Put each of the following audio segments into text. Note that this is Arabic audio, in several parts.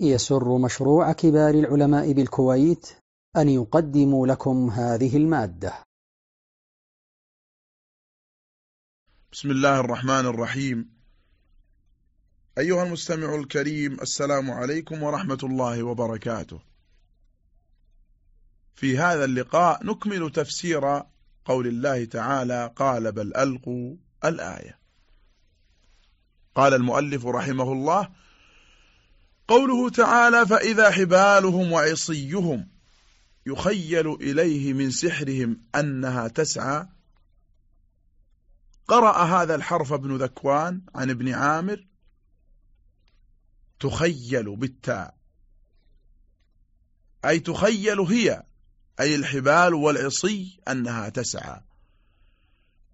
يسر مشروع كبار العلماء بالكويت أن يقدم لكم هذه المادة. بسم الله الرحمن الرحيم. أيها المستمع الكريم السلام عليكم ورحمة الله وبركاته. في هذا اللقاء نكمل تفسير قول الله تعالى قال بل ألقوا الآية قال المؤلف رحمه الله قوله تعالى فإذا حبالهم وعصيهم يخيل إليه من سحرهم أنها تسعى. قرأ هذا الحرف ابن ذكوان عن ابن عامر. تخيل بالتاء. أي تخيل هي أي الحبال والعصي أنها تسعى.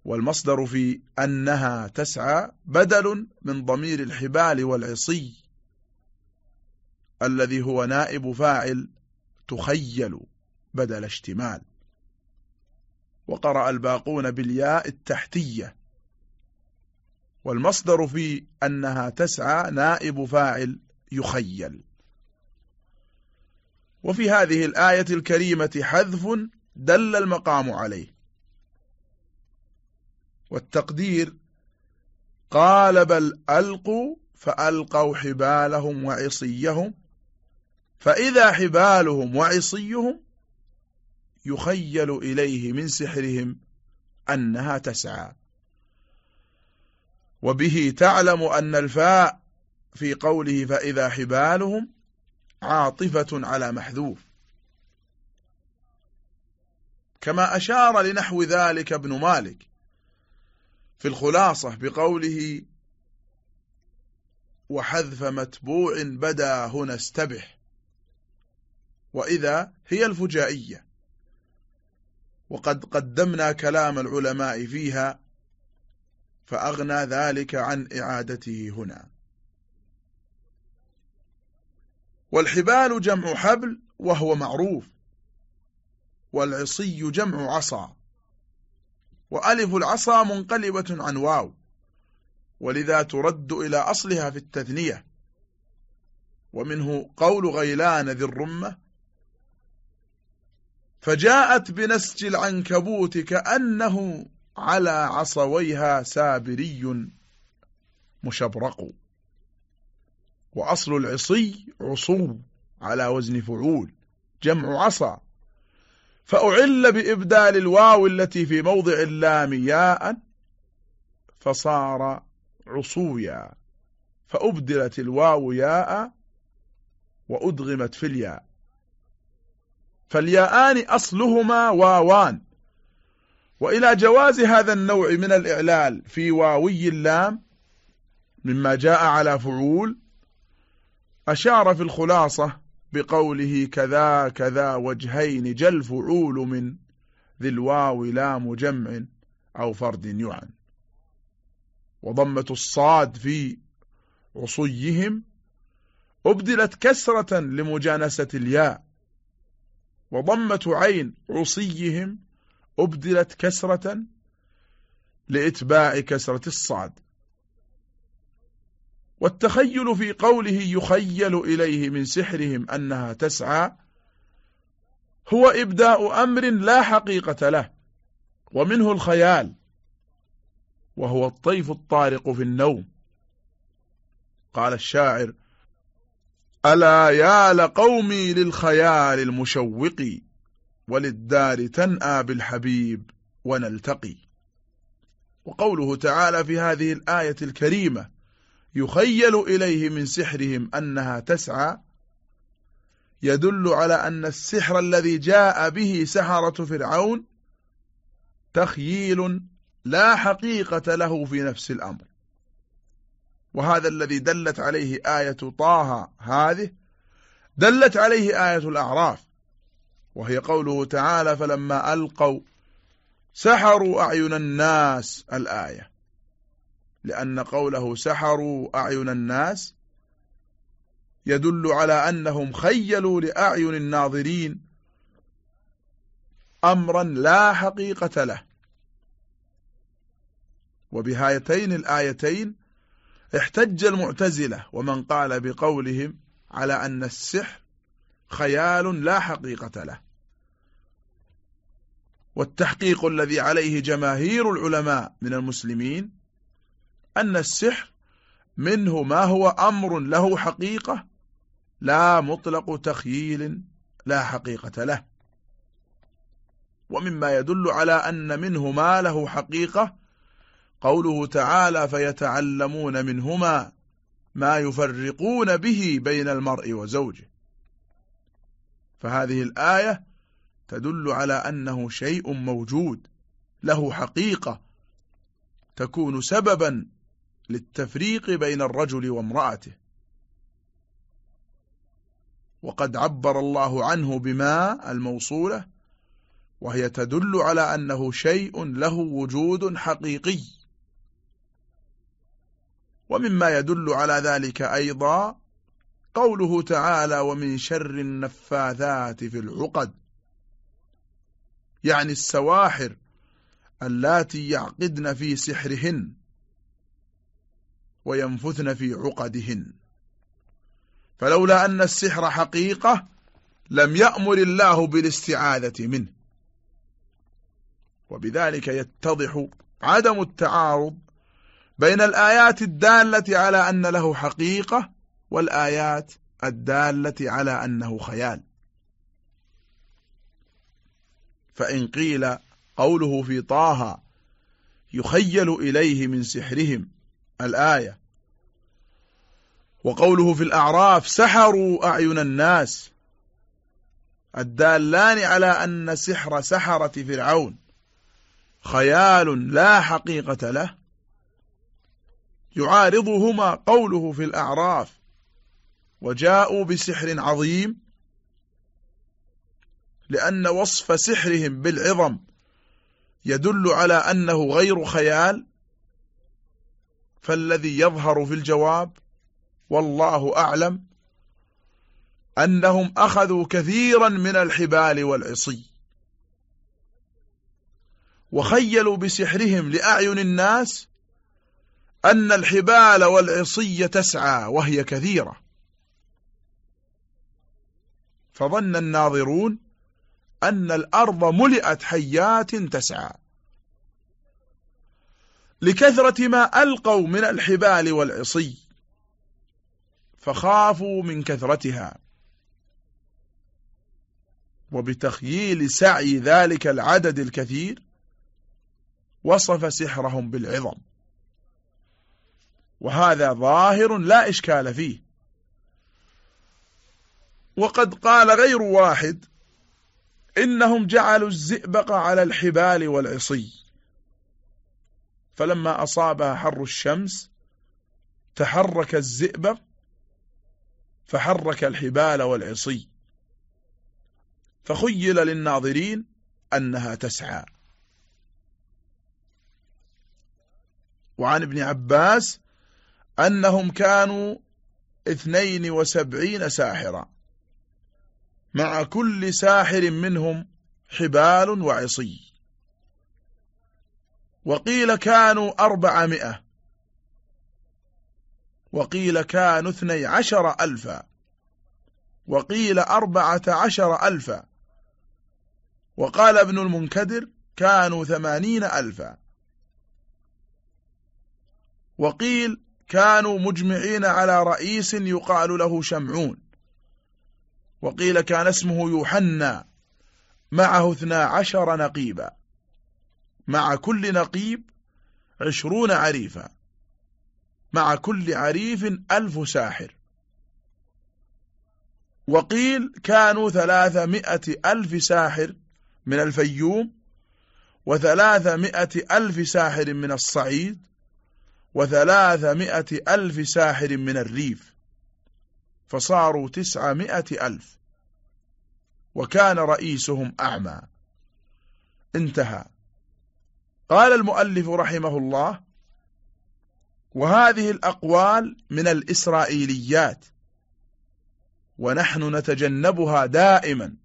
والمصدر في أنها تسعى بدل من ضمير الحبال والعصي الذي هو نائب فاعل تخيل بدل اشتمال. وقرأ الباقون بالياء التحتية. والمصدر في أنها تسعى نائب فاعل يخيل. وفي هذه الآية الكريمة حذف دل المقام عليه. والتقدير قال بل ألقوا فألقوا حبالهم وعصيهم فإذا حبالهم وعصيهم يخيل إليه من سحرهم أنها تسعى. وبه تعلم أن الفاء في قوله فإذا حبالهم عاطفة على محذوف. كما أشار لنحو ذلك ابن مالك في الخلاصة بقوله وحذف متبوع بدا هنا استبح. وإذا هي الفجائية. وقد قدمنا كلام العلماء فيها فأغنى ذلك عن إعادته هنا. والحبال جمع حبل وهو معروف والعصي جمع عصا. وألف العصا منقلبة عن واو ولذا ترد إلى أصلها في التثنية. ومنه قول غيلان ذي الرمة فجاءت بنسج العنكبوت كأنه على عصويها سابري مشبرق. وأصل العصي عصو على وزن فعول جمع عصا. فأعل بإبدال الواو التي في موضع اللام ياء فصار عصويا. فأبدلت الواو ياء وأدغمت في الياء. فالياءان أصلهما واوان. وإلى جواز هذا النوع من الإعلال في واوي اللام مما جاء على فعول أشار في الخلاصة بقوله كذا كذا وجهين جل فعول من ذي الواو لام جمع أو فرد يعن. وضمة الصاد في عصيهم أبدلت كسرة لمجانسة الياء. وضمة عين عصيهم أبدلت كسرة لإتباع كسرة الصاد والتخيل في قوله يخيل إليه من سحرهم أنها تسعى هو إبداء أمر لا حقيقة له ومنه الخيال وهو الطيف الطارق في النوم. قال الشاعر ألا يا لقومي للخيال المشوق وللدار تنأى بالحبيب ونلتقي. وقوله تعالى في هذه الآية الكريمة يخيل إليه من سحرهم أنها تسعى. يدل على أن السحر الذي جاء به سحرة فرعون تخييل لا حقيقة له في نفس الأمر. وهذا الذي دلت عليه آية طه هذه دلت عليه آية الأعراف وهي قوله تعالى فلما ألقوا سحروا أعين الناس الآية. لأن قوله سحروا أعين الناس يدل على أنهم خيلوا لأعين الناظرين أمرا لا حقيقة له. وبهاتين الآيتين احتج المعتزلة ومن قال بقولهم على أن السحر خيال لا حقيقة له. والتحقيق الذي عليه جماهير العلماء من المسلمين أن السحر منه ما هو أمر له حقيقة لا مطلق تخييل لا حقيقة له. ومما يدل على أن منه ما له حقيقة قوله تعالى فيتعلمون منهما ما يفرقون به بين المرء وزوجه. فهذه الآية تدل على أنه شيء موجود له حقيقة تكون سببا للتفريق بين الرجل وامرأته. وقد عبر الله عنه بما الموصولة وهي تدل على أنه شيء له وجود حقيقي. ومما يدل على ذلك أيضا قوله تعالى ومن شر النفاثات في العقد. يعني السواحر اللاتي يعقدن في سحرهن وينفثن في عقدهن. فلولا أن السحر حقيقة لم يأمر الله بالاستعاذة منه. وبذلك يتضح عدم التعارض بين الآيات الدالة على أن له حقيقة والآيات الدالة على أنه خيال. فإن قيل قوله في طه يخيل إليه من سحرهم الآية وقوله في الأعراف سحروا أعين الناس الدالان على أن سحر سحرة فرعون خيال لا حقيقة له يعارضهما قوله في الأعراف وجاءوا بسحر عظيم لأن وصف سحرهم بالعظم يدل على أنه غير خيال فالذي يظهر في الجواب والله أعلم أنهم أخذوا كثيرا من الحبال والعصي وخيلوا بسحرهم لأعين الناس أن الحبال والعصي تسعى وهي كثيرة. فظن الناظرون أن الأرض ملئت حيات تسعى. لكثرة ما ألقوا من الحبال والعصي فخافوا من كثرتها. وبتخييل سعي ذلك العدد الكثير وصف سحرهم بالعظم. وهذا ظاهر لا إشكال فيه. وقد قال غير واحد إنهم جعلوا الزئبق على الحبال والعصي. فلما أصابها حر الشمس تحرك الزئبق فحرك الحبال والعصي. فخيل للناظرين أنها تسعى. وعن ابن عباس أنهم كانوا اثنين وسبعين ساحرا. مع كل ساحر منهم حبال وعصي. وقيل كانوا أربعمائة. وقيل كانوا اثني عشر ألفا. وقيل أربعة عشر ألفا. وقال ابن المنكدر كانوا ثمانين ألفا. وقيل كانوا مجمعين على رئيس يقال له شمعون. وقيل كان اسمه يوحنا معه اثنا عشر نقيبا. مع كل نقيب عشرون عريفا. مع كل عريف ألف ساحر. وقيل كانوا ثلاثمائة ألف ساحر من الفيوم وثلاثمائة ألف ساحر من الصعيد وثلاثمائة ألف ساحر من الريف فصاروا تسعمائة ألف. وكان رئيسهم أعمى. انتهى. قال المؤلف رحمه الله وهذه الأقوال من الإسرائيليات ونحن نتجنبها دائما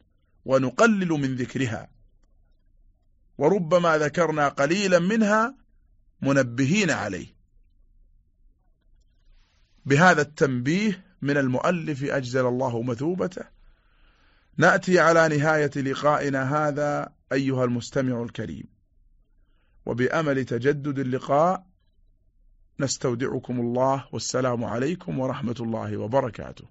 ونقلل من ذكرها. وربما ذكرنا قليلا منها منبهين عليه. بهذا التنبيه من المؤلف أجزل الله مثوبته. نأتي على نهاية لقائنا هذا أيها المستمع الكريم. وبأمل تجدد اللقاء نستودعكم الله والسلام عليكم ورحمة الله وبركاته.